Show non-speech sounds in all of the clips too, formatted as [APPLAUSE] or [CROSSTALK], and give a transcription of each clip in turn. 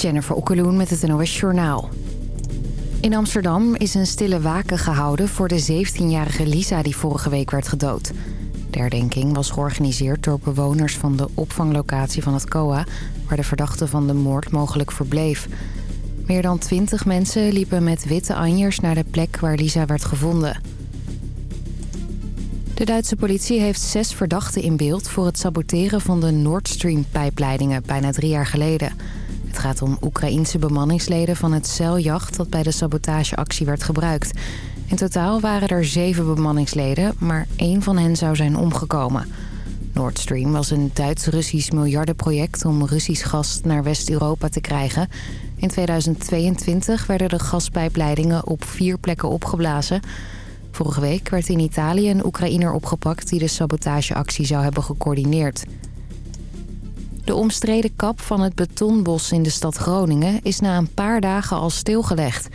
Jennifer Okkeloen met het NOS Journaal. In Amsterdam is een stille waken gehouden voor de 17-jarige Lisa die vorige week werd gedood. De herdenking was georganiseerd door bewoners van de opvanglocatie van het COA... waar de verdachte van de moord mogelijk verbleef. Meer dan 20 mensen liepen met witte anjers naar de plek waar Lisa werd gevonden. De Duitse politie heeft zes verdachten in beeld voor het saboteren van de Nord Stream-pijpleidingen bijna drie jaar geleden... Het gaat om Oekraïense bemanningsleden van het zeiljacht dat bij de sabotageactie werd gebruikt. In totaal waren er zeven bemanningsleden, maar één van hen zou zijn omgekomen. Nord Stream was een Duits-Russisch miljardenproject om Russisch gas naar West-Europa te krijgen. In 2022 werden de gaspijpleidingen op vier plekken opgeblazen. Vorige week werd in Italië een Oekraïner opgepakt die de sabotageactie zou hebben gecoördineerd. De omstreden kap van het betonbos in de stad Groningen is na een paar dagen al stilgelegd.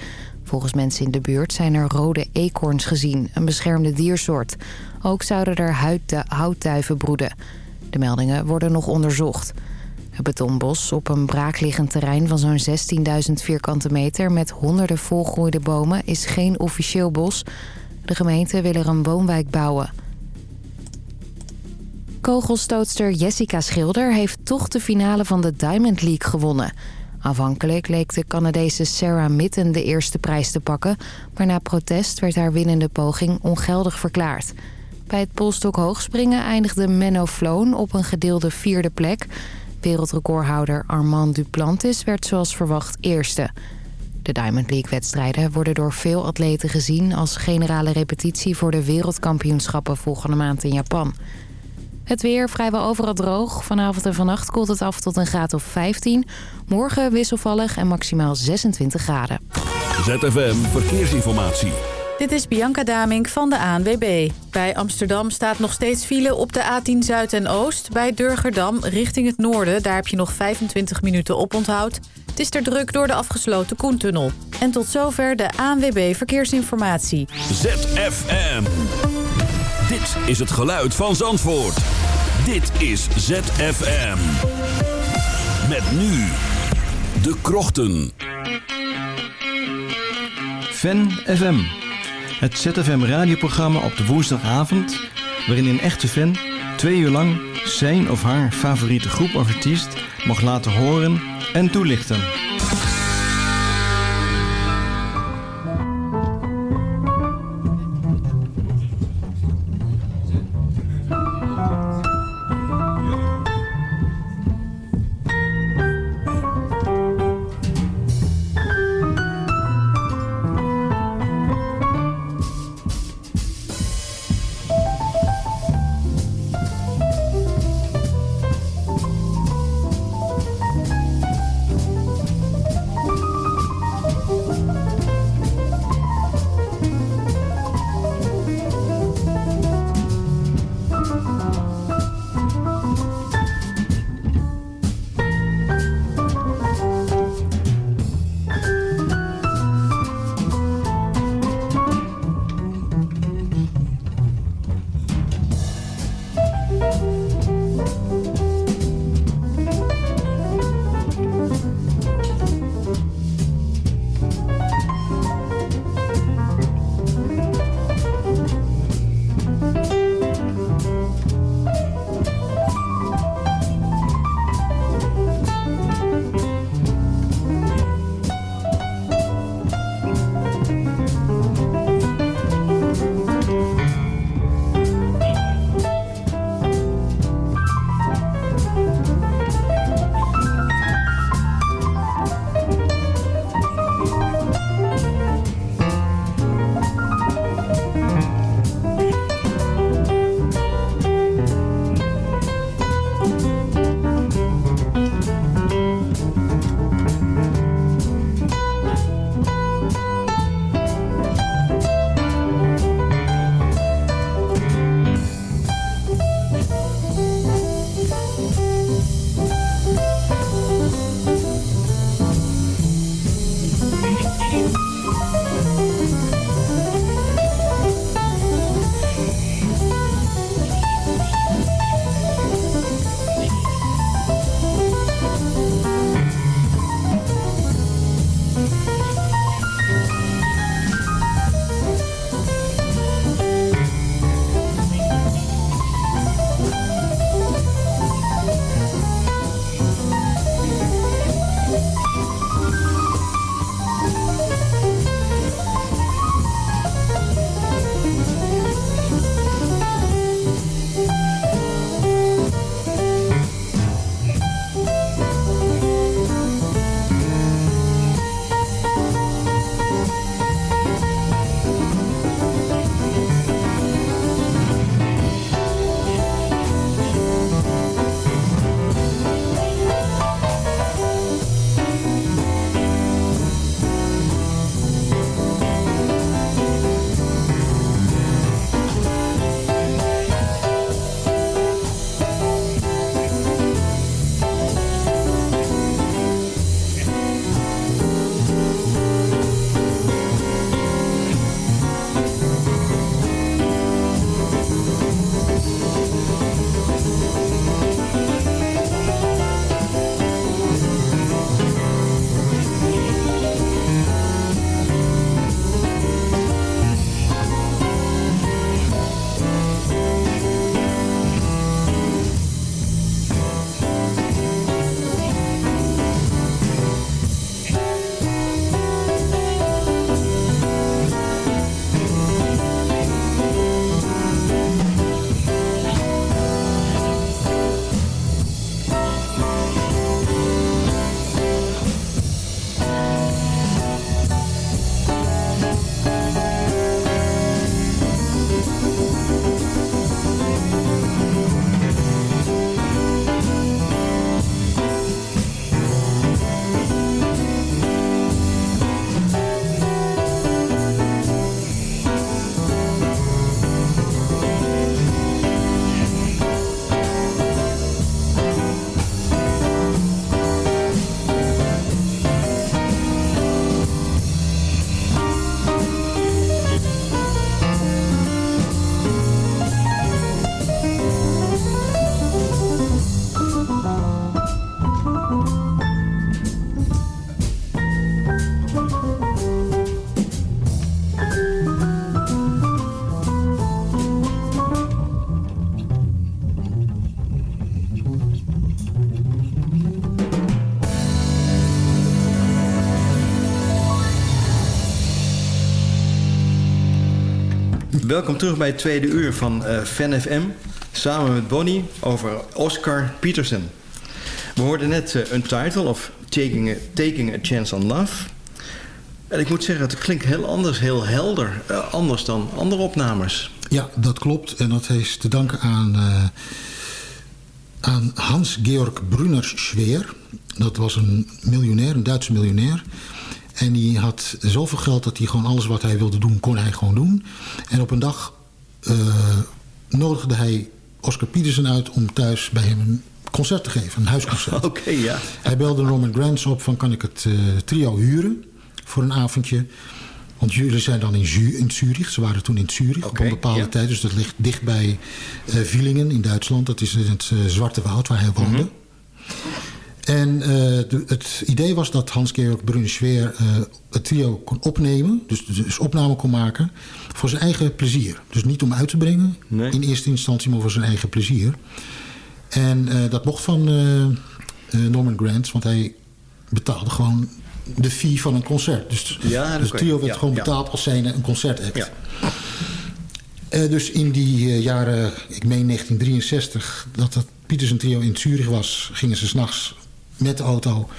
Volgens mensen in de buurt zijn er rode eekhoorns gezien, een beschermde diersoort. Ook zouden er houtduiven broeden. De meldingen worden nog onderzocht. Het betonbos op een braakliggend terrein van zo'n 16.000 vierkante meter... met honderden volgroeide bomen is geen officieel bos. De gemeente wil er een woonwijk bouwen. Kogelstootster Jessica Schilder heeft toch de finale van de Diamond League gewonnen. Aanvankelijk leek de Canadese Sarah Mitten de eerste prijs te pakken... maar na protest werd haar winnende poging ongeldig verklaard. Bij het polstok hoogspringen eindigde Menno Floon op een gedeelde vierde plek. Wereldrecordhouder Armand Duplantis werd zoals verwacht eerste. De Diamond League-wedstrijden worden door veel atleten gezien... als generale repetitie voor de wereldkampioenschappen volgende maand in Japan... Het weer vrijwel overal droog. Vanavond en vannacht koelt het af tot een graad of 15. Morgen wisselvallig en maximaal 26 graden. ZFM Verkeersinformatie. Dit is Bianca Damink van de ANWB. Bij Amsterdam staat nog steeds file op de A10 Zuid en Oost. Bij Durgerdam richting het noorden. Daar heb je nog 25 minuten op onthoud. Het is er druk door de afgesloten Koentunnel. En tot zover de ANWB Verkeersinformatie. ZFM. Dit is het geluid van Zandvoort. Dit is ZFM. Met nu de krochten. Fan FM. Het ZFM radioprogramma op de woensdagavond... waarin een echte fan twee uur lang zijn of haar favoriete groep of artiest... mag laten horen en toelichten. Welkom terug bij het tweede uur van uh, Fan FM. Samen met Bonnie over Oscar Peterson. We hoorden net uh, Untitled of Taking a, Taking a Chance on Love. En ik moet zeggen, het klinkt heel anders, heel helder. Uh, anders dan andere opnames. Ja, dat klopt. En dat is te danken aan, aan Hans-Georg Brunner-Schweer. Dat was een miljonair, een Duitse miljonair. En die had zoveel geld dat hij gewoon alles wat hij wilde doen, kon hij gewoon doen. En op een dag uh, nodigde hij Oscar Peterson uit om thuis bij hem een concert te geven. Een huisconcert. [LAUGHS] Oké, okay, ja. Hij belde Norman Granz op van kan ik het uh, trio huren voor een avondje. Want jullie zijn dan in, Zu in Zurich. Ze waren toen in Zurich okay, op een bepaalde ja. tijd. Dus dat ligt dicht bij uh, Villingen in Duitsland. Dat is in het uh, Zwarte Woud waar hij woonde. Mm -hmm. En uh, de, het idee was dat Hans-Georg Brunschweer uh, het trio kon opnemen. Dus, dus opname kon maken voor zijn eigen plezier. Dus niet om uit te brengen nee. in eerste instantie, maar voor zijn eigen plezier. En uh, dat mocht van Norman Granz, want hij betaalde gewoon de fee van een concert. Dus, ja, dus het trio werd ja, gewoon ja. betaald als zij een concertact. Ja. Uh, dus in die jaren, ik meen 1963, dat dat Pietersen trio in Zurich was... gingen ze s'nachts met de auto...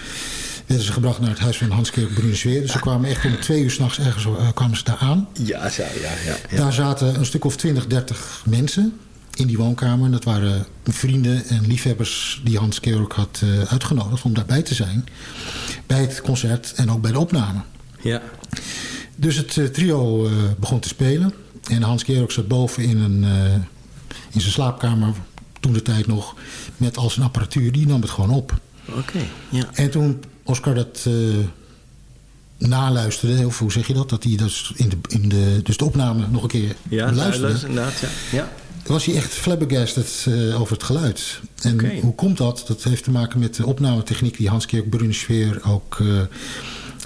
werden ze gebracht naar het huis van Hans-Georg Brunsweer. Dus ze kwamen echt om twee uur s'nachts ergens uh, kwamen ze daar aan. Ja, ja, ja, ja. Daar zaten een stuk of 20, 30 mensen in die woonkamer. Dat waren vrienden en liefhebbers die Hans-Georg had uh, uitgenodigd om daarbij te zijn. Bij het concert en ook bij de opname. Ja. Dus het uh, trio begon te spelen. En Hans-Georg zat boven in, een, in zijn slaapkamer, toen de tijd nog, met al zijn apparatuur. Die nam het gewoon op. Oké, okay, ja. En toen Oscar dat naluisterde, of hoe zeg je dat? Dat hij dus, in de, in de, dus de opname nog een keer ja, luisterde. inderdaad, ja. ja was hij echt flabbergasted uh, over het geluid. En okay. hoe komt dat? Dat heeft te maken met de opnametechniek die Hans-Georg Brunschweer ook uh,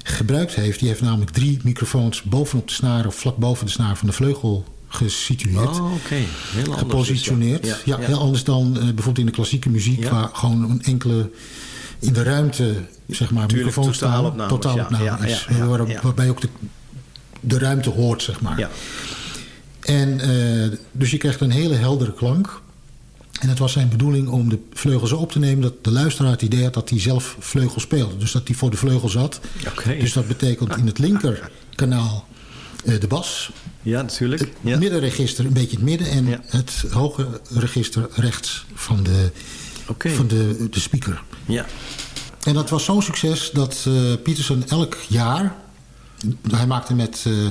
gebruikt heeft. Die heeft namelijk drie microfoons bovenop de snaar of vlak boven de snaar van de vleugel gesitueerd. Oh, oké. Heel gepositioneerd. Dus, ja. Ja, ja. heel anders dan uh, bijvoorbeeld in de klassieke muziek... waar gewoon een enkele in de ruimte, zeg maar, Tuurlijk, microfoons staan. Totaalopname ja, is. Waar, waarbij ook de, de ruimte hoort, zeg maar. Ja. En uh, dus je krijgt een hele heldere klank. En het was zijn bedoeling om de vleugels zo op te nemen... dat de luisteraar het idee had dat hij zelf vleugel speelde. Dus dat hij voor de vleugel zat. Okay. Dus dat betekent in het linkerkanaal uh, de bas. Ja, natuurlijk. Het ja. middenregister een beetje het midden... en ja. het hoge register rechts van de, okay. van de, de speaker. Ja. En dat was zo'n succes dat uh, Peterson elk jaar... hij maakte met... Uh,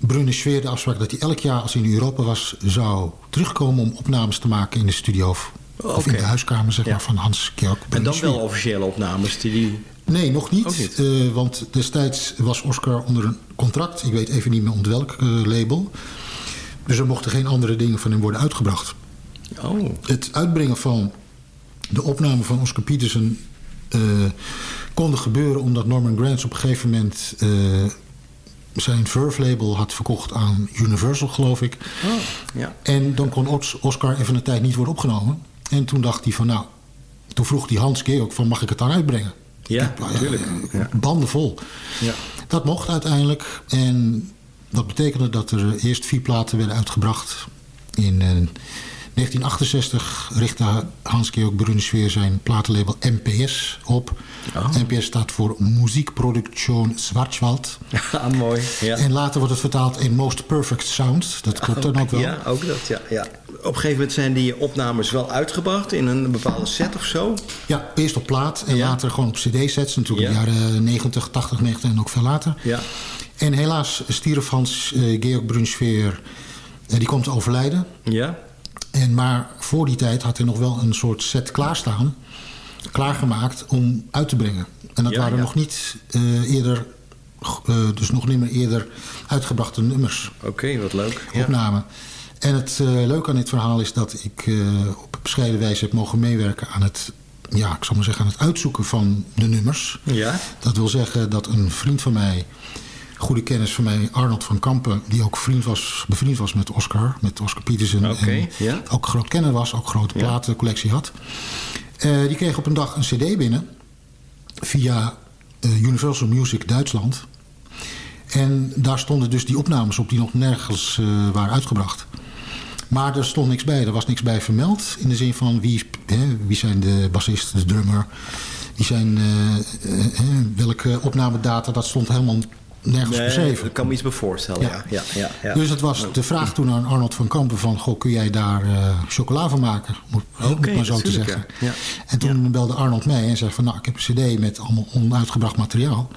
Brune Schweer de afspraak dat hij elk jaar als hij in Europa was... zou terugkomen om opnames te maken in de studio... of, okay. of in de huiskamer zeg ja. maar, van Hans Georg En dan wel officiële opnames? Die die... Nee, nog niet. niet. Uh, want destijds was Oscar onder een contract. Ik weet even niet meer onder welk uh, label. Dus er mochten geen andere dingen van hem worden uitgebracht. Oh. Het uitbrengen van de opname van Oscar Peterson... Uh, kon gebeuren omdat Norman Granz op een gegeven moment zijn Verve label had verkocht aan Universal, geloof ik. Oh, ja. En dan kon Oscar even een tijd niet worden opgenomen. En toen dacht hij van nou... Toen vroeg die Hans Georg van mag ik het dan uitbrengen? Ja, natuurlijk. Ja. Banden vol. Ja. Dat mocht uiteindelijk. En dat betekende dat er eerst vier platen werden uitgebracht. In uh, 1968 richtte Hans-Georg Brunsweer zijn platenlabel MPS op. Oh. MPS staat voor Muziekproduktion Schwarzwald. [LAUGHS] Ah, mooi. Ja. En later wordt het vertaald in Most Perfect Sound. Dat klopt dan ook wel. Ja, ook dat, ja, ja. Op een gegeven moment zijn die opnames wel uitgebracht in een bepaalde set of zo? Ja, eerst op plaat en ja. later gewoon op cd-sets. Natuurlijk ja. in de jaren 90, 80, 90 en ook veel later. Ja. En helaas stierf Hans uh, Georg Brunsweer, uh, die komt te overlijden. Ja. En maar voor die tijd had hij nog wel een soort set klaarstaan. Klaargemaakt om uit te brengen. En dat Ja, waren ja. nog niet uh, eerder... Uh, dus nog niet meer eerder uitgebrachte nummers. Oké, okay, wat leuk. Ja. Opnamen. En het uh, leuke aan dit verhaal is dat ik op bescheiden wijze heb mogen meewerken aan het... Ja, ik zal maar zeggen aan het uitzoeken van de nummers. Ja. Dat wil zeggen dat een vriend van mij goede kennis van mij, Arnold van Kampen... die ook vriend was, bevriend was met Oscar, met Oscar Peterson. Okay, en ja. ook groot kenner was, ook grote platencollectie had. Uh, die kreeg op een dag een cd binnen... via uh, Universal Music Duitsland. En daar stonden dus die opnames op die nog nergens uh, waren uitgebracht. Maar er stond niks bij. Er was niks bij vermeld. In de zin van wie, hè, wie zijn de bassist, de drummer. Wie zijn, uh, uh, welke opnamedata. Dat stond helemaal nergens nee, beschreven. Ik kan me iets bij voorstellen, ja. Ja, ja, ja. Dus het was de vraag toen aan Arnold van Kampen van... Goh, kun jij daar uh, chocola van maken? Moet, okay, maar zo te zeggen. Ja. En toen belde Arnold mij en zei van... nou, ik heb een cd met allemaal onuitgebracht materiaal.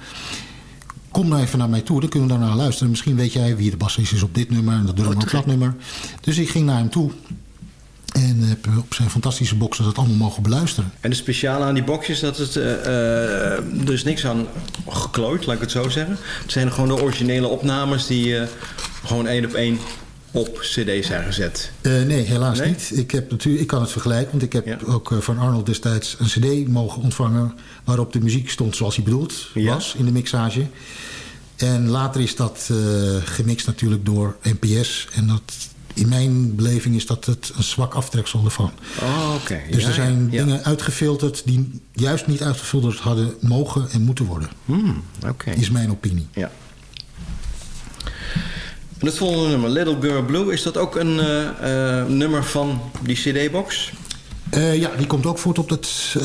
Kom nou even naar mij toe, dan kunnen we daarna luisteren. Misschien weet jij wie de bassist is op dit nummer... en de drummer oh, op dat nummer. Dus ik ging naar hem toe... En heb op zijn fantastische boxen dat allemaal mogen beluisteren. En de speciale aan die boxjes, dat het uh, uh, dus niks aan geklooid, laat ik het zo zeggen. Het zijn gewoon de originele opnames die uh, gewoon één op één op cd zijn gezet. nee, helaas nee? niet. Ik, heb natuurlijk, ik kan het vergelijken, want ik heb ja. ook van Arnold destijds een cd mogen ontvangen... waarop de muziek stond zoals hij bedoeld was in de mixage. En later is dat gemixt natuurlijk door NPS. En dat in mijn beleving is dat het een zwak aftreksel ervan. Oh, oké. Okay. Dus er zijn dingen uitgefilterd die juist niet uitgefilterd hadden mogen en moeten worden. Hmm. Is mijn opinie. Ja. En het volgende nummer, Little Girl Blue, is dat ook een uh, uh, nummer van die cd-box? Uh, ja, die komt ook voort op dat.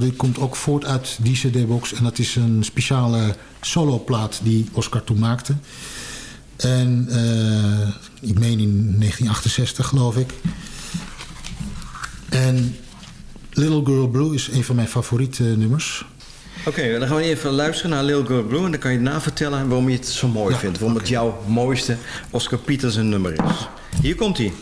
die komt ook voort uit die cd-box. En dat is een speciale soloplaat die Oscar toen maakte. En uh, ik meen in 1968 geloof ik. En Little Girl Blue is een van mijn favoriete nummers. Oké, dan gaan we even luisteren naar Little Girl Blue. En dan kan je daarna vertellen waarom je het zo mooi ja, vindt. Waarom okay. het jouw mooiste Oscar Peterson nummer is. Hier komt hij.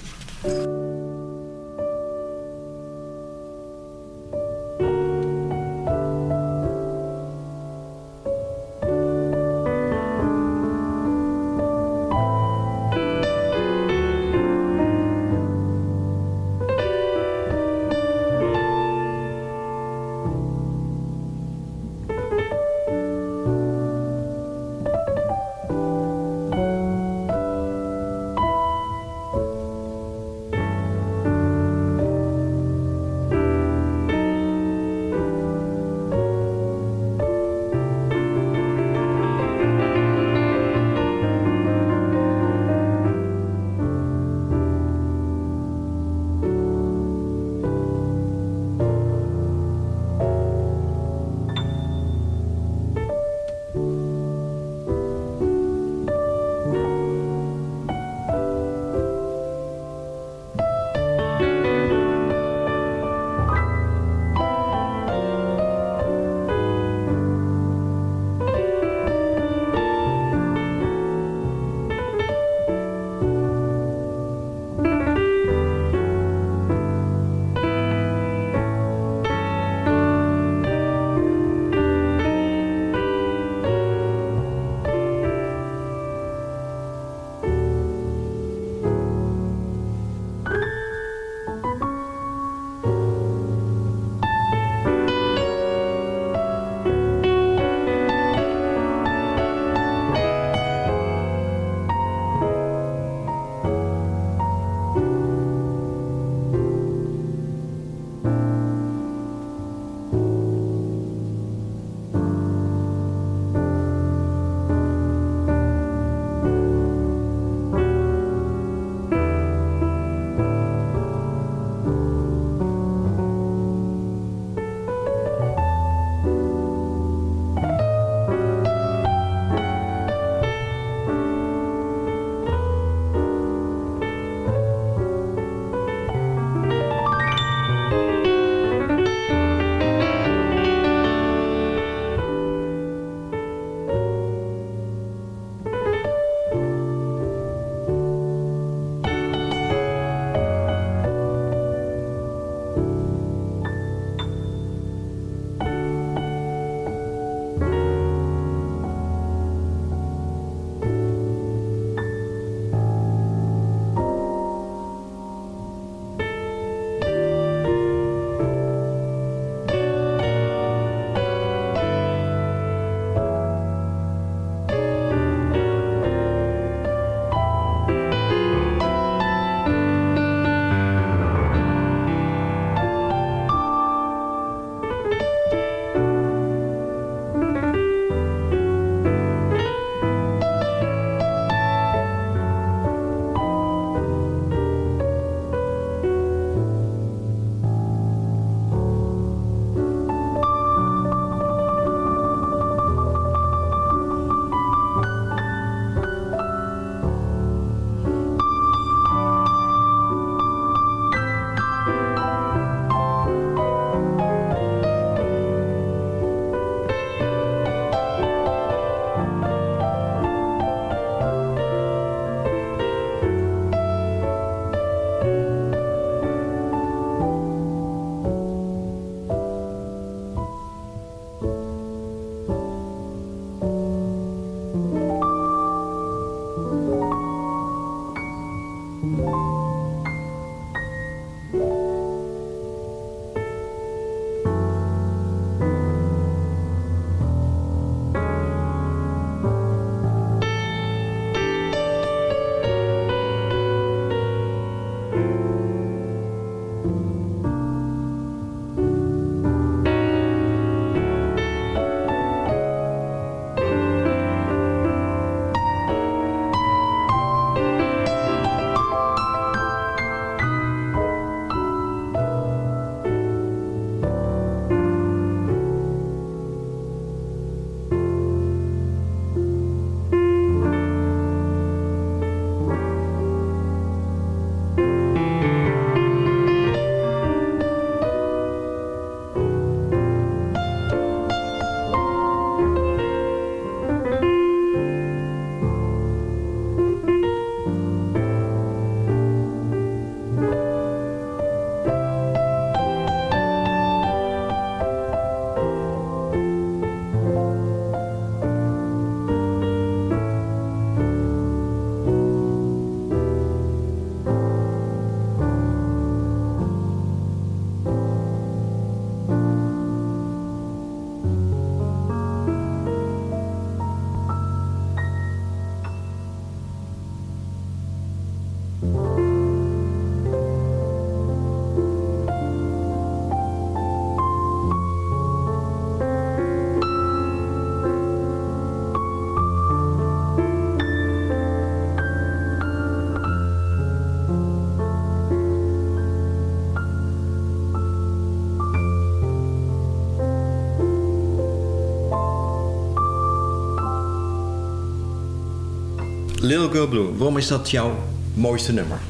Little Girl Blue, waarom is dat jouw mooiste nummer?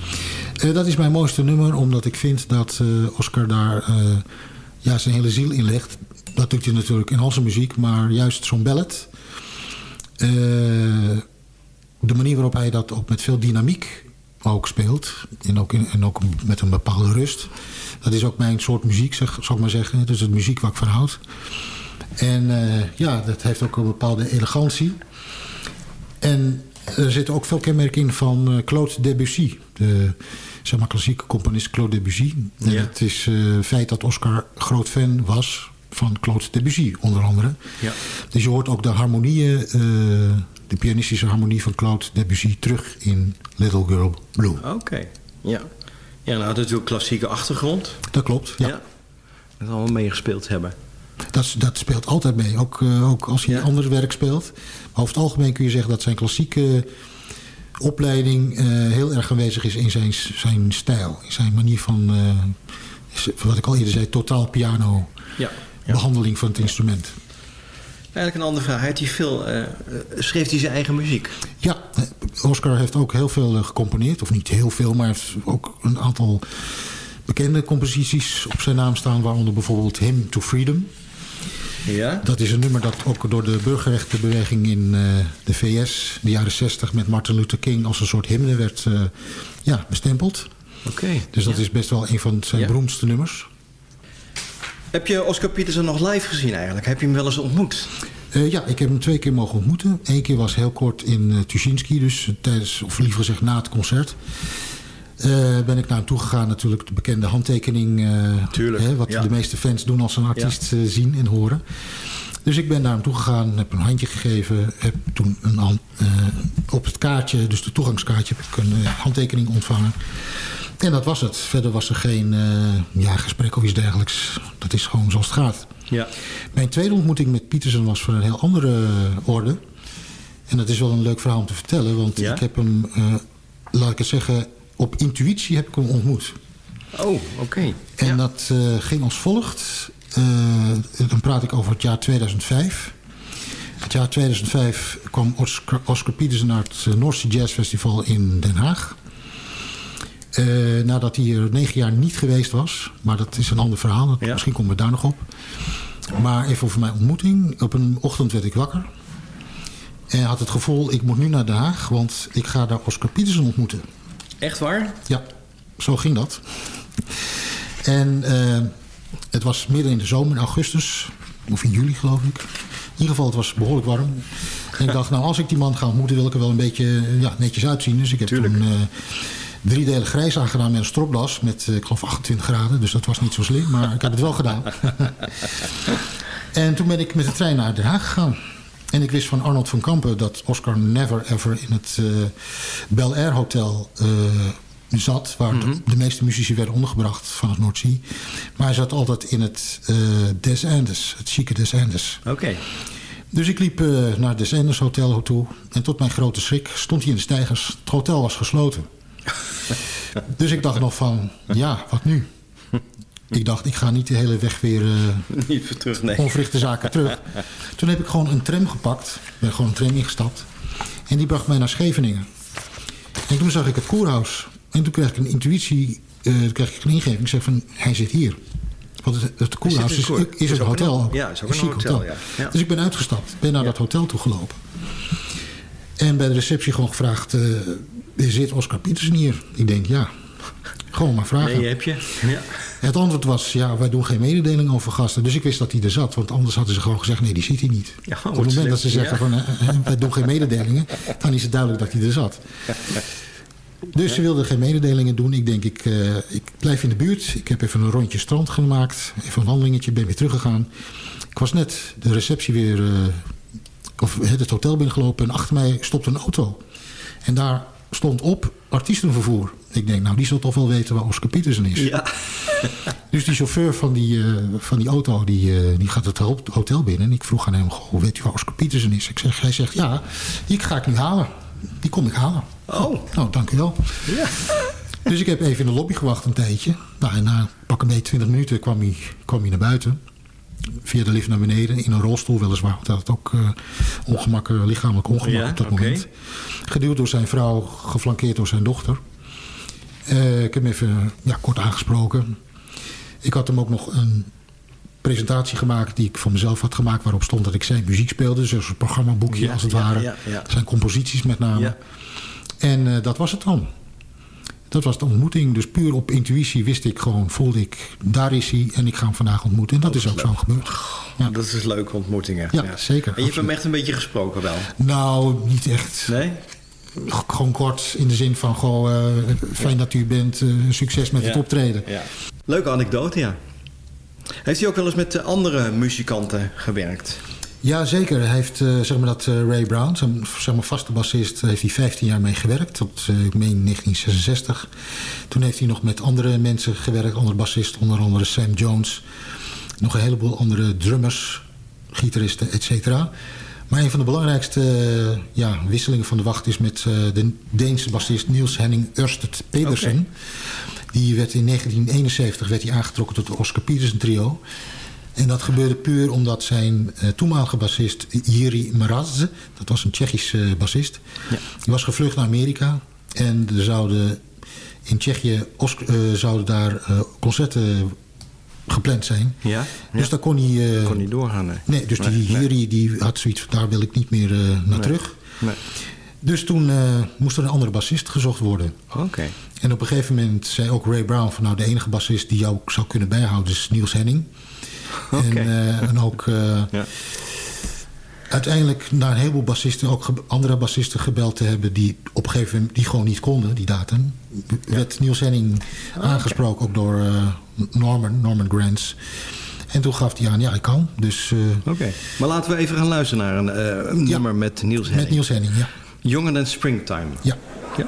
Uh, dat is mijn mooiste nummer, omdat ik vind dat uh, Oscar daar uh, ja, zijn hele ziel in legt. Dat doet hij natuurlijk in al zijn muziek, maar juist zo'n ballad. de manier waarop hij dat ook met veel dynamiek ook speelt. En ook, en ook met een bepaalde rust. Dat is ook mijn soort muziek, zeg, zal ik maar zeggen. Dat is het muziek waar ik van houd. En ja, dat heeft ook een bepaalde elegantie. En er zitten ook veel kenmerken in van Claude Debussy. De zeg maar, klassieke componist Claude Debussy. En het is uh, feit dat Oscar groot fan was van Claude Debussy, onder andere. Ja. Dus je hoort ook de harmonieën, uh, de pianistische harmonie van Claude Debussy terug in Little Girl Blue. Oké, ja. Ja, nou, dat is ook klassieke achtergrond. Dat klopt, ja. ja. Dat allemaal meegespeeld hebben. Dat, dat speelt altijd mee, ook, uh, ook als hij ja. ander werk speelt. Maar over het algemeen kun je zeggen dat zijn klassieke opleiding uh, heel erg aanwezig is in zijn, zijn stijl. In zijn manier van, uh, wat ik al eerder zei, totaal piano ja, ja. behandeling van het instrument. Eigenlijk een andere vraag. Heeft hij veel, uh, schreef hij zijn eigen muziek? Ja, Oscar heeft ook heel veel gecomponeerd. Of niet heel veel, maar heeft ook een aantal bekende composities op zijn naam staan. Waaronder bijvoorbeeld Hymn to Freedom. Ja? Dat is een nummer dat ook door de burgerrechtenbeweging in uh, de VS... de jaren 60 met Martin Luther King als een soort hymne werd uh, ja, bestempeld. Oké. Okay, dus dat ja. is best wel een van zijn ja. beroemdste nummers. Heb je Oscar Peterson nog live gezien eigenlijk? Heb je hem wel eens ontmoet? Uh, ja, ik heb hem twee keer mogen ontmoeten. Eén keer was heel kort in uh, Tuschinski, dus tijdens, of liever gezegd na het concert. Uh, ben ik naar hem toe gegaan. Natuurlijk de bekende handtekening. Uh, hè, wat ja. de meeste fans doen als ze een artiest ja. uh, zien en horen. Dus ik ben naar hem toe gegaan. Heb een handje gegeven. Heb toen een hand, op het kaartje, dus de toegangskaartje, heb ik een handtekening ontvangen. En dat was het. Verder was er geen ja, gesprek of iets dergelijks. Dat is gewoon zoals het gaat. Ja. Mijn tweede ontmoeting met Pietersen was van een heel andere orde. En dat is wel een leuk verhaal om te vertellen. Want ja? ik heb hem, laat ik het zeggen op intuïtie heb ik hem ontmoet. Oh, oké. Okay. En ja. dat uh, ging als volgt. Uh, dan praat ik over het jaar 2005. Het jaar 2005 kwam Oscar, Oscar Peterson naar het North Sea Jazz Festival in Den Haag. Uh, nadat hij er negen jaar niet geweest was. Maar dat is een ander verhaal. Ja. Misschien komen we daar nog op. Maar even over mijn ontmoeting. Op een ochtend werd ik wakker. En had het gevoel, ik moet nu naar Den Haag. Want ik ga daar Oscar Peterson ontmoeten. Echt waar? Ja, zo ging dat. En uh, het was midden in de zomer, in augustus. Of in juli, geloof ik. In ieder geval, het was behoorlijk warm. En ik dacht, nou, als ik die man ga ontmoeten... wil ik er wel een beetje ja, netjes uitzien. Dus ik heb Tuurlijk. toen uh, drie delen grijs aangedaan met een stropdas. Met, uh, ik geloof, 28 graden. Dus dat was niet zo slim. Maar ik heb het wel gedaan. [LAUGHS] en toen ben ik met de trein naar Den Haag gegaan. En ik wist van Arnold van Kampen dat Oscar never ever in het uh, Bel Air Hotel uh, zat. Waar mm -hmm. de, de, meeste muzici werden ondergebracht van het Noordzee. Maar hij zat altijd in het uh, Des Andes, het chique Des Andes. Oké. Okay. Dus ik liep naar het Des Andes Hotel toe. En tot mijn grote schrik stond hij in de stijgers. Het hotel was gesloten. [LAUGHS] dus ik dacht nog van, ja, wat nu? Ik dacht, ik ga niet de hele weg weer uh, [LAUGHS] niet voor terug, nee. onverrichte zaken terug. [LAUGHS] Toen heb ik gewoon een tram gepakt. ben gewoon een tram ingestapt. En die bracht mij naar Scheveningen. En toen zag ik het koerhuis. En toen kreeg ik een intuïtie, uh, toen kreeg ik een ingeving. Ik zei van, hij zit hier. Want het, het koerhuis is, is, is, een hotel. Een, ja, is ook een, een hotel. hotel. Ja. Ja. Dus ik ben uitgestapt. Ben naar ja. dat hotel toe gelopen. En bij de receptie gewoon gevraagd... Uh, zit Oscar Pietersen hier? Ik denk, ja, gewoon maar vragen. Nee, heb je. Ja. Het antwoord was, ja, wij doen geen mededeling over gasten. Dus ik wist dat hij er zat. Want anders hadden ze gewoon gezegd, nee, die ziet hij niet. Ja, Op het moment slim. dat ze zeggen, van, uh, wij doen geen mededelingen... dan is het duidelijk dat hij er zat. Dus ze wilden geen mededelingen doen. Ik denk, ik, uh, ik blijf in de buurt. Ik heb even een rondje strand gemaakt. Even een wandelingetje, ben weer teruggegaan. Ik was net de receptie weer... Uh, of het hotel binnengelopen. En achter mij stopte een auto. En daar stond op artiestenvervoer. Ik denk, nou, die zal toch wel weten waar Oscar Petersen is. Ja. [LAUGHS] dus die chauffeur van die, uh, van die auto, die, uh, die gaat het hotel binnen. En ik vroeg aan hem, goh, weet u waar Oscar Petersen is? Ik zeg, hij zegt, ja, die ga ik nu halen. Die kom ik halen. Oh. Nou, dank u wel. Ja. dus ik heb even in de lobby gewacht een tijdje. Nou, en na pak een beetje 20 minuten kwam hij, kwam hij naar buiten. via de lift naar beneden. In een rolstoel weliswaar. Want hij had ook uh, lichamelijk ongemak op dat moment. Geduwd door zijn vrouw, geflankeerd door zijn dochter. Uh, ik heb hem even ja, kort aangesproken. Ik had hem ook nog een presentatie gemaakt die ik voor mezelf had gemaakt... waarop stond dat ik zijn muziek speelde. Dus een programmaboekje ja, als het ware. Zijn composities met name. En uh, dat was het dan. Dat was de ontmoeting. Dus puur op intuïtie wist ik gewoon, voelde ik, daar is hij en ik ga hem vandaag ontmoeten. En dat, is ook zo gebeurd. Ja. Dat is een leuke ontmoeting echt. Ja, zeker. En je hebt hem echt een beetje gesproken wel? Nou, niet echt. Nee? Gewoon kort in de zin van, goh, uh, fijn dat u bent, uh, succes met het optreden. Ja. Leuke anekdote, ja. Heeft hij ook wel eens met andere muzikanten gewerkt? Ja, zeker. Hij heeft, uh, zeg maar dat Ray Brown, zijn zeg maar vaste bassist, heeft hij 15 jaar mee gewerkt. Tot, ik meen, 1966. Toen heeft hij nog met andere mensen gewerkt, andere bassisten, onder andere Sam Jones. Nog een heleboel andere drummers, gitaristen, et cetera. Maar een van de belangrijkste ja, wisselingen van de wacht is met de Deense bassist Niels Henning Ørsted Pedersen. Okay. Die werd in 1971 werd hij aangetrokken tot het Oscar Peterson trio. En dat gebeurde puur omdat zijn uh, toenmalige bassist Jiri Mraz, dat was een Tsjechische bassist, ja. die was gevlucht naar Amerika. En er zouden in Tsjechië uh, zouden daar concerten gepland zijn. Ja, dus ja. daar kon hij... kon niet doorgaan, nee. nee dus die nee, Jiri die had zoiets daar wil ik niet meer naar nee. terug. Nee. Dus toen moest er een andere bassist gezocht worden. Oké. Okay. En op een gegeven moment zei ook Ray Brown van... nou, de enige bassist die jou zou kunnen bijhouden is Niels Henning. [LAUGHS] Okay. En, uh, en, ook uh, ja. Uiteindelijk naar een heleboel bassisten... ook andere bassisten gebeld te hebben... die op een gegeven moment die gewoon niet konden, die datum. Ja. Werd Niels Henning oh, aangesproken okay. ook door uh, Norman, Norman Grants... En toen gaf hij aan, ja, ik kan. Dus, uh, Oké, okay. maar laten we even gaan luisteren naar een, uh, een ja, nummer met Niels Henning. Met Niels Henning, ja. Jonger dan Springtime. Ja. ja.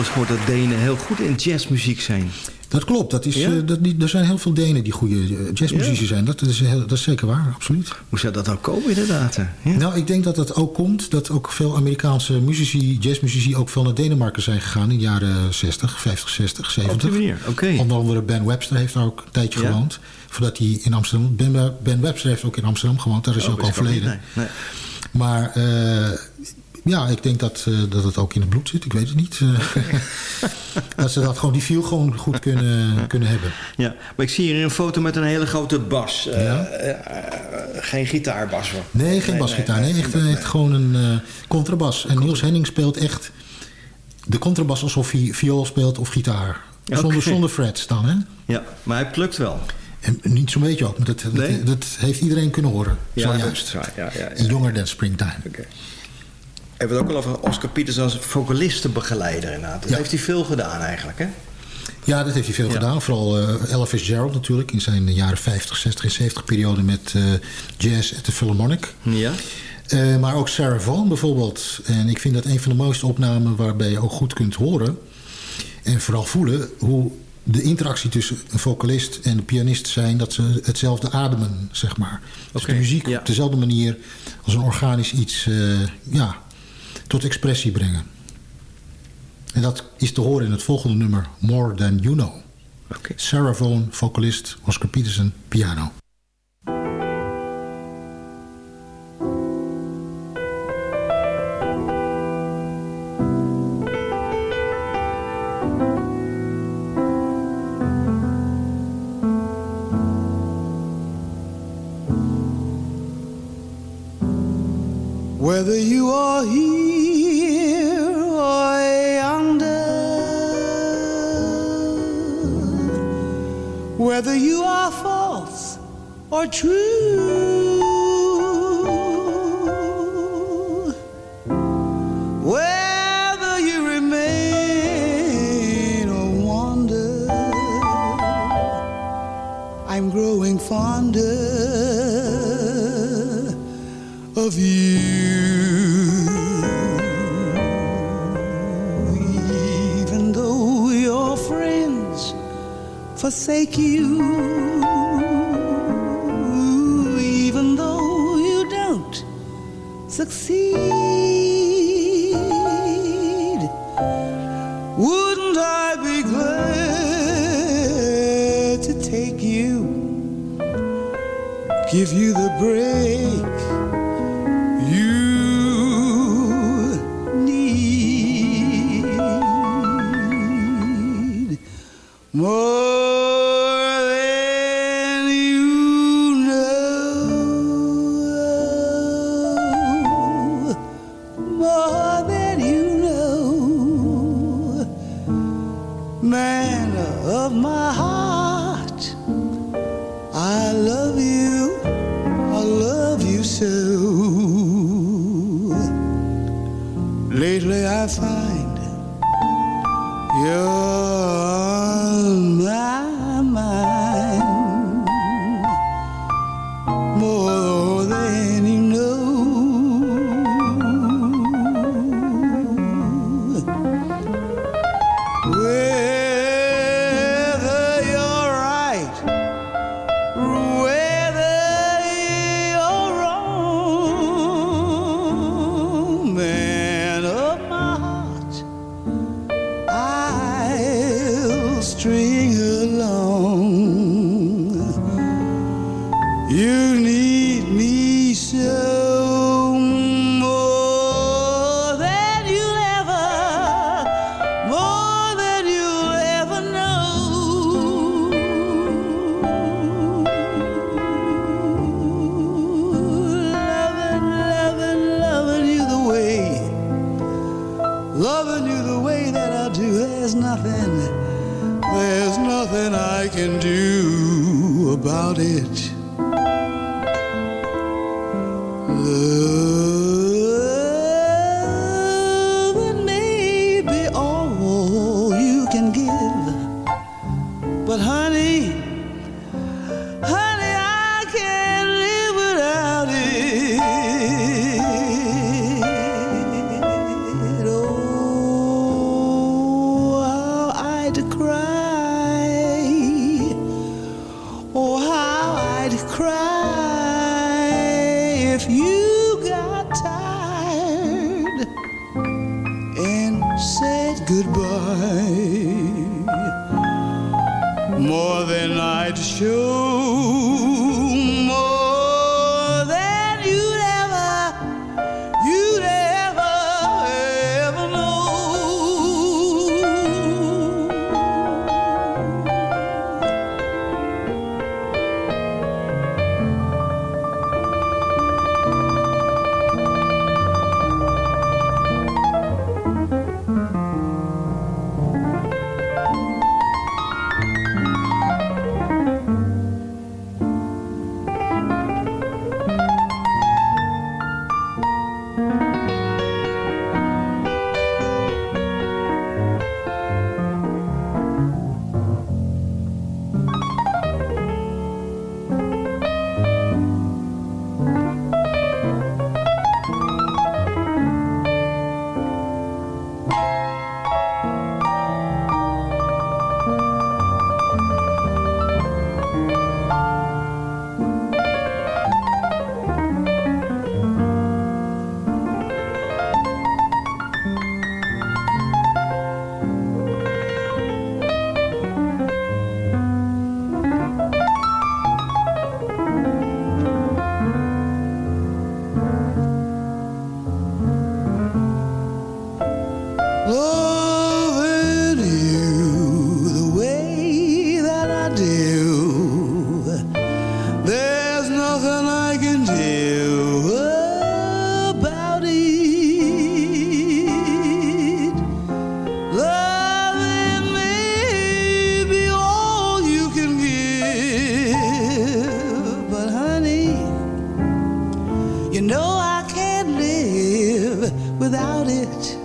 Eens gehoord dat Denen heel goed in jazzmuziek zijn. Dat klopt. Dat is, ja? uh, dat, die, er zijn heel veel Denen die goede jazzmuzici ja? zijn. Dat is, heel, dat is zeker waar, absoluut. Hoe zou dat nou komen inderdaad? Ja? Nou, ik denk dat dat ook komt dat ook veel Amerikaanse muzici, jazzmuzici ook veel naar Denemarken zijn gegaan in de jaren 60, 50, 60, 70. Op die manier, oké. Okay. Onder andere Ben Webster heeft daar ook een tijdje gewoond. Voordat hij in Amsterdam... Ben, ben Webster heeft ook in Amsterdam gewoond. Daar is hij oh, ook al verleden. Nee, nee. Maar... Uh, ja, ik denk dat, uh, dat het ook in het bloed zit. Ik weet het niet. [LAUGHS] dat ze dat gewoon, die feel gewoon goed kunnen, kunnen hebben. Ja, maar ik zie hier een foto met een hele grote bas. Uh, ja? geen gitaarbas hoor. Nee, geen nee, basgitaar. Nee, nee, echt, echt gewoon een contrabas. En Niels Henning speelt echt de contrabas alsof hij viool speelt of gitaar. Zonder, okay. zonder frets dan, hè? Ja, maar hij plukt wel. En niet zo'n beetje ook, maar dat, nee? dat, dat, heeft iedereen kunnen horen. Ja, zojuist. Ja, ja, ja, ja, Jonger than Springtime. Okay. Hebben we het ook al over Oscar Pieters als vocalistenbegeleider inderdaad. Dat heeft hij veel gedaan eigenlijk, hè? Ja, dat heeft hij veel ja. gedaan. Vooral uh, Ella Fitzgerald natuurlijk. In zijn jaren 50, 60 en 70 periode met uh, jazz at the Philharmonic. Ja. Uh, maar ook Sarah Vaughan bijvoorbeeld. En ik vind dat een van de mooiste opnamen waarbij je ook goed kunt horen. En vooral voelen hoe de interactie tussen een vocalist en de pianist zijn... dat ze hetzelfde ademen, zeg maar. Dus okay, de muziek ja. op dezelfde manier als een organisch iets ja, tot expressie brengen. En dat is te horen in het volgende nummer, More Than You Know. Okay. Sarah Vaughan, vocalist, Oscar Peterson, piano. outside. Goodbye. More than I'd show. Without it.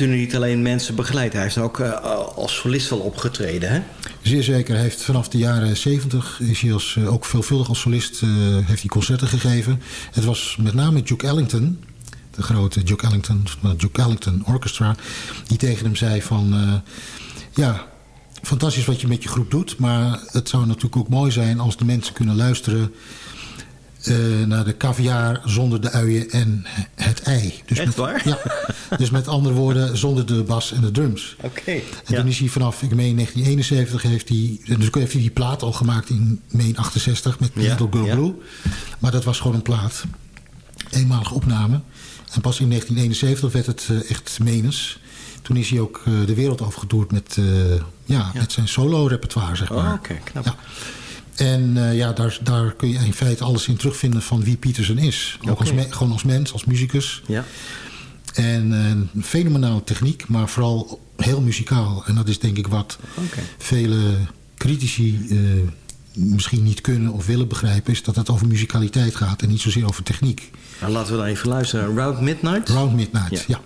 Natuurlijk niet alleen mensen begeleid. Hij heeft ook eh, als solist wel opgetreden, hè? Zeer zeker. Hij heeft vanaf de jaren 70 is hij als, ook veelvuldig als solist eh, heeft hij concerten gegeven. Het was met name Duke Ellington, de grote Duke Ellington, Duke Ellington Orchestra, die tegen hem zei van, eh, ja, fantastisch wat je met je groep doet, maar het zou natuurlijk ook mooi zijn als de mensen kunnen luisteren eh, naar de caviar zonder de uien en het ei. Dus Echt met, waar? Ja. Dus met andere woorden, zonder de bas en de drums. Oké. En ja. toen is hij vanaf, ik meen 1971, heeft hij, dus heeft hij die plaat al gemaakt in meen 68 met Little Girl ja. Blue. Maar dat was gewoon een plaat. Eenmalige opname. En pas in 1971 werd het eh, echt menens. Toen is hij ook eh, de wereld overgetoerd met, ja, met zijn solo-repertoire, zeg maar. Oh, oké, knap. En eh, ja, daar, daar, kun je in feite alles in terugvinden van wie Pietersen is. Ook als gewoon als mens, als muzikus. Ja. En eh, een fenomenale techniek, maar vooral heel muzikaal. En dat is denk ik wat vele critici eh, misschien niet kunnen of willen begrijpen... is dat het over muzikaliteit gaat en niet zozeer over techniek. Nou, laten we dan even luisteren. Round Midnight? Round Midnight, ja.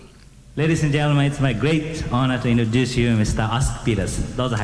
Ladies and gentlemen, it's my great honor to introduce you Mr. Ask Peterson. Dat is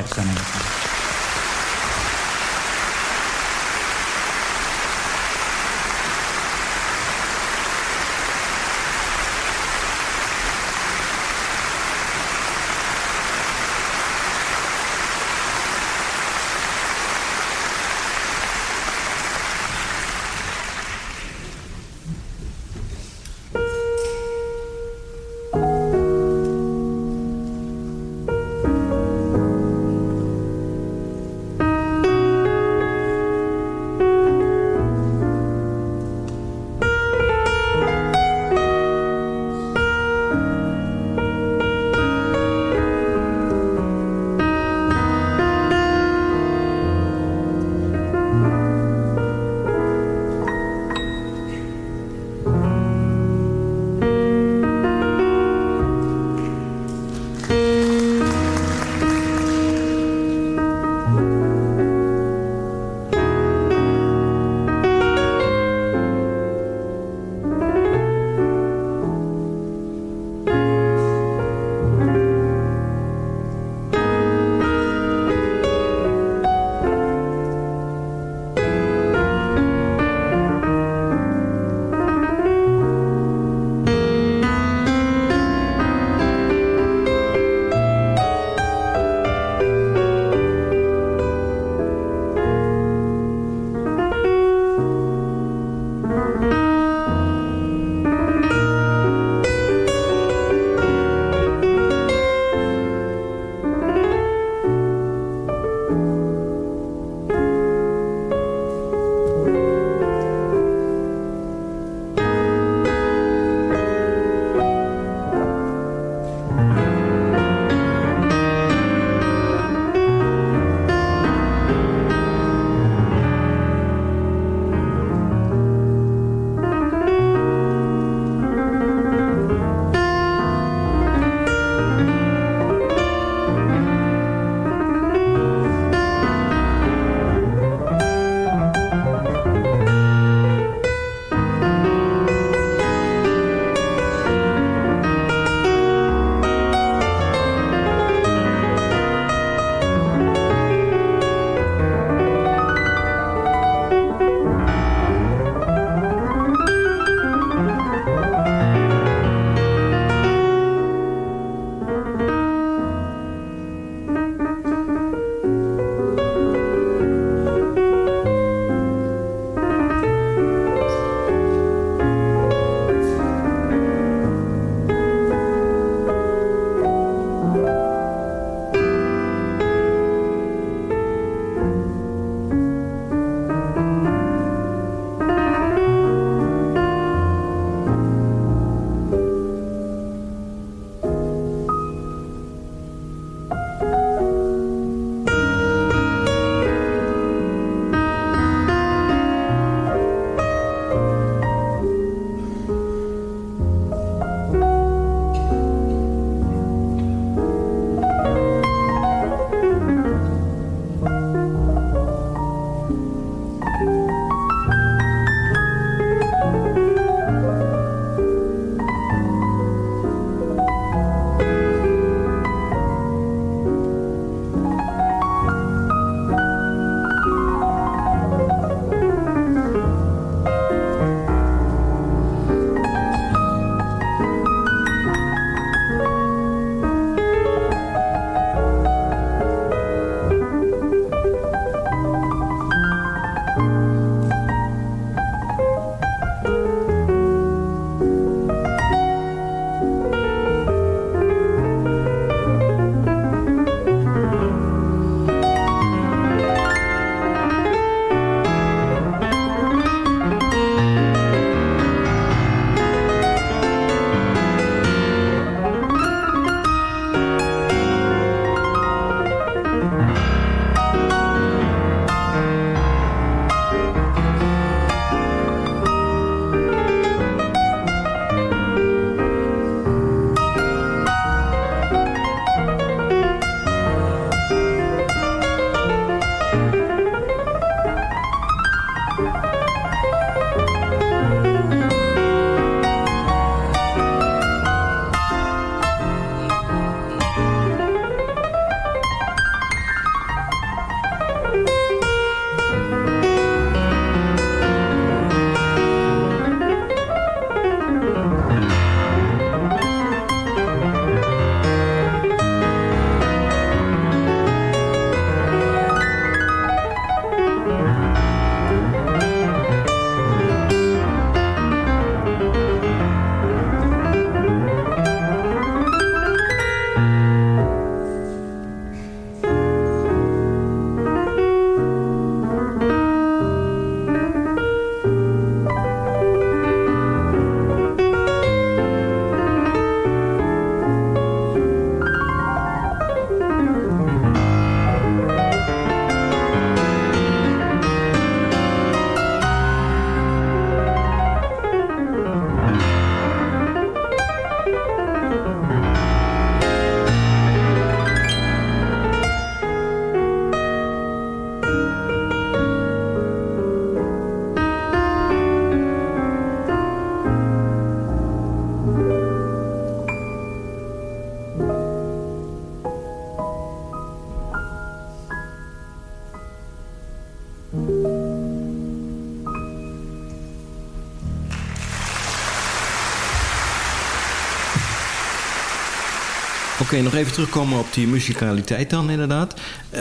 Oké, nog even terugkomen op die muzikaliteit dan inderdaad. Uh,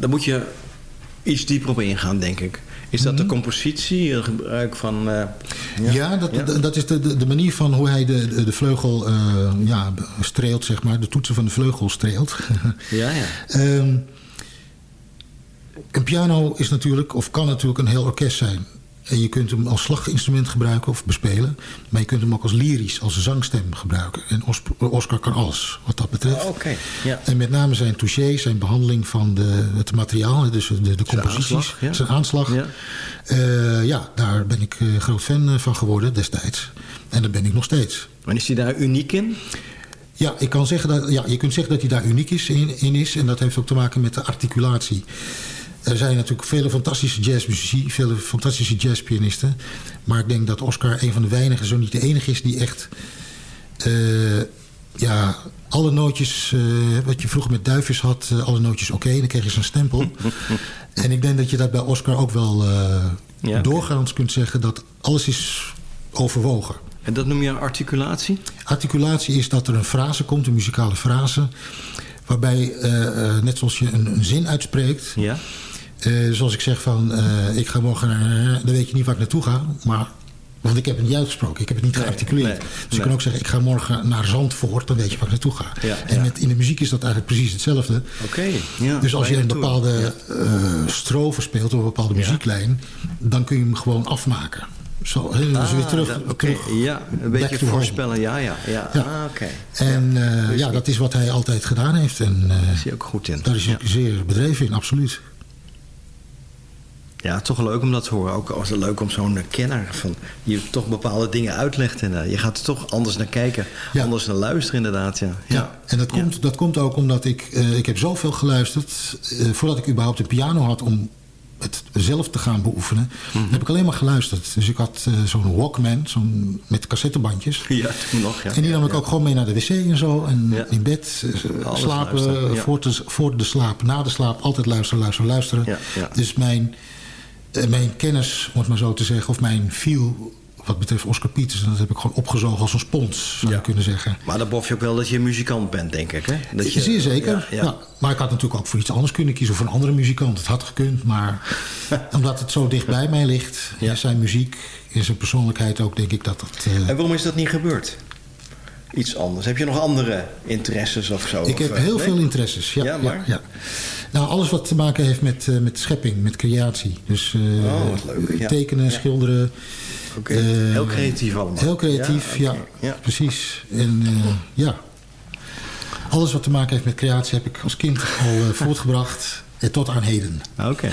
daar moet je iets dieper op ingaan, denk ik. Is dat de mhm. compositie, het gebruik van... Uh, ja, ja, dat, dat is de, de, manier van hoe hij de, de, de vleugel uh, ja, streelt, zeg maar. De toetsen van de vleugel streelt. [LAUGHS] ja, ja. Um, een piano is natuurlijk, of kan natuurlijk een heel orkest zijn. En je kunt hem als slaginstrument gebruiken of bespelen. Maar je kunt hem ook als lyrisch, als zangstem gebruiken. En Oscar kan alles, wat dat betreft. Oh, okay. ja. En met name zijn touché, zijn behandeling van de, het materiaal. Dus de, de composities, zijn aanslag. Ja. Zijn aanslag ja. Uh, ja. daar ben ik uh, groot fan eh, van geworden destijds. En dat ben ik nog steeds. En is hij daar uniek in? Ja, ik kan zeggen dat, ja, je kunt zeggen dat hij daar uniek is in, in is. En dat heeft ook te maken met de articulatie. Er zijn natuurlijk vele fantastische jazzmuzici, vele fantastische jazzpianisten. Maar ik denk dat Oscar een van de weinigen, zo niet de enige is... die echt uh, ja, alle nootjes, uh, wat je vroeger met duifjes had... Uh, alle nootjes oké, okay, dan kreeg je zijn stempel. [LAUGHS] en ik denk dat je dat bij Oscar ook wel ja, doorgaans kunt zeggen... dat alles is overwogen. En dat noem je articulatie? Articulatie is dat er een frase komt, een muzikale frase... waarbij, net zoals je een, een zin uitspreekt... Ja uh, zoals ik zeg van, uh, ik ga morgen naar... Dan weet je niet waar ik naartoe ga, maar... Want ik heb het niet uitgesproken, ik heb het niet gearticuleerd. dus nee. je kan ook zeggen, ik ga morgen naar Zandvoort, dan weet je waar ik naartoe ga. Ja, en Met, in de muziek is dat eigenlijk precies hetzelfde. Oké. ja, dus als je een bepaalde uh, strofe speelt, of een bepaalde muzieklijn, dan kun je hem gewoon afmaken. Zo, dus ah, weer terug, okay. Ja, een beetje voorspellen, ja, ja. ja. ja. Ah, oké. En ja, ja, dat is wat hij altijd gedaan heeft. En, daar is hij ook goed in. Daar is hij zeer bedreven in, absoluut. Ja, toch leuk om dat te horen. Ook was het leuk om zo'n kenner van je toch bepaalde dingen uitlegt. En uh, je gaat er toch anders naar kijken, anders naar luisteren inderdaad. Ja, ja. ja en dat komt, dat komt ook omdat ik, uh, ik heb zoveel geluisterd. Uh, voordat ik überhaupt een piano had om het zelf te gaan beoefenen, mm -hmm. heb ik alleen maar geluisterd. Dus ik had zo'n Walkman, zo'n met cassettebandjes. [LAUGHS] Ja, toen nog, ja. En die nam ik ook gewoon mee naar de wc en zo. En in bed slapen, voor, de, voor de slaap, na de slaap, altijd luisteren, luisteren, luisteren. Dus mijn eh, mijn kennis, om het maar zo te zeggen, of mijn feel wat betreft Oscar Pieters, dat heb ik gewoon opgezogen als een spons, zou je kunnen zeggen. Maar dan bof je ook wel dat je muzikant bent, denk ik, hè? Dat je, Zeer zeker, ja, ja. Maar ik had natuurlijk ook voor iets anders kunnen kiezen, of voor een andere muzikant. Het had gekund, maar [LAUGHS] omdat het zo dicht bij mij ligt, in zijn muziek, in zijn persoonlijkheid ook, denk ik dat dat... Uh... En waarom is dat niet gebeurd? Iets anders. Heb je nog andere interesses of zo? Ik heb of, heel nee? veel interesses, ja. ja, maar? Nou, alles wat te maken heeft met, uh, met schepping, met creatie. Dus uh, oh, leuk. Ja. tekenen, schilderen. Okay. Uh, heel creatief allemaal. Heel creatief, ja, okay. ja, precies. En ja, alles wat te maken heeft met creatie heb ik als kind al [LAUGHS] voortgebracht. En tot aan heden. Oké. Okay.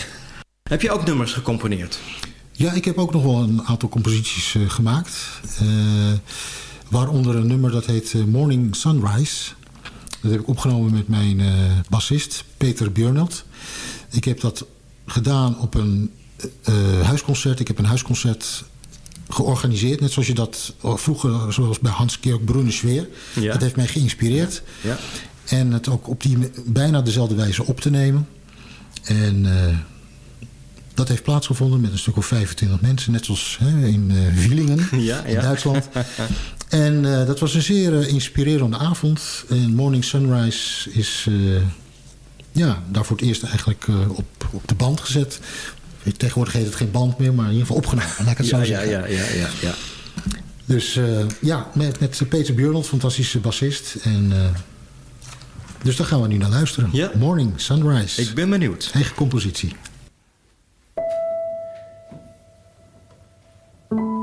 Heb je ook nummers gecomponeerd? Ja, ik heb ook nog wel een aantal composities gemaakt. waaronder een nummer dat heet Morning Sunrise... Dat heb ik opgenomen met mijn uh, bassist Peter Björnelt. Ik heb dat gedaan op een uh, huisconcert. Ik heb een huisconcert georganiseerd. Net zoals je dat vroeger, zoals bij Hans-Georg Brunnesweer. Ja. Dat heeft mij geïnspireerd. Ja. ja. En het ook op die bijna dezelfde wijze op te nemen. En uh, dat heeft plaatsgevonden met een stuk of 25 mensen. Net zoals hè, in uh, Wielingen [LAUGHS] ja, in Duitsland. En uh, dat was een zeer uh, inspirerende avond. En Morning Sunrise is ja, daar voor het eerst eigenlijk op, op de band gezet. Tegenwoordig heet het geen band meer, maar in ieder geval opgenomen. Laat ik het ja, zo zeggen. Ja, ja, ja, ja. Dus ja, met, met Peter Björnel, fantastische bassist. En, dus daar gaan we nu naar luisteren. Ja. Morning Sunrise. Ik ben benieuwd. Eigen compositie. thank you.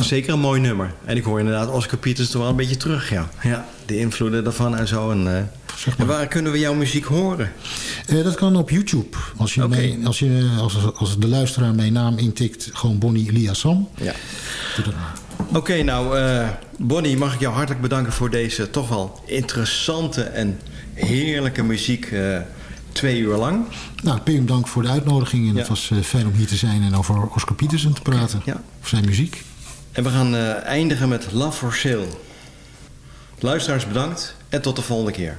Zeker een mooi nummer. En ik hoor inderdaad Oscar Pieters er wel een beetje terug, ja. Ja, de invloeden daarvan en zo. En, uh, en waar kunnen we jouw muziek horen? Uh, dat kan op YouTube. Als, je mee, als, je, als, als de luisteraar mijn naam intikt, gewoon Bonnie Eliassam. Ja. Doe dat maar. Oké, nou, eh, Bonnie, mag ik jou hartelijk bedanken voor deze toch wel interessante en heerlijke muziek eh, twee uur lang. Nou, Pim, dank voor de uitnodiging. En Ja. het was eh, fijn om hier te zijn en over Oscar Pietersen te praten. Ja. Over zijn muziek. En we gaan eh, eindigen met Love for Sale. Luisteraars bedankt en tot de volgende keer.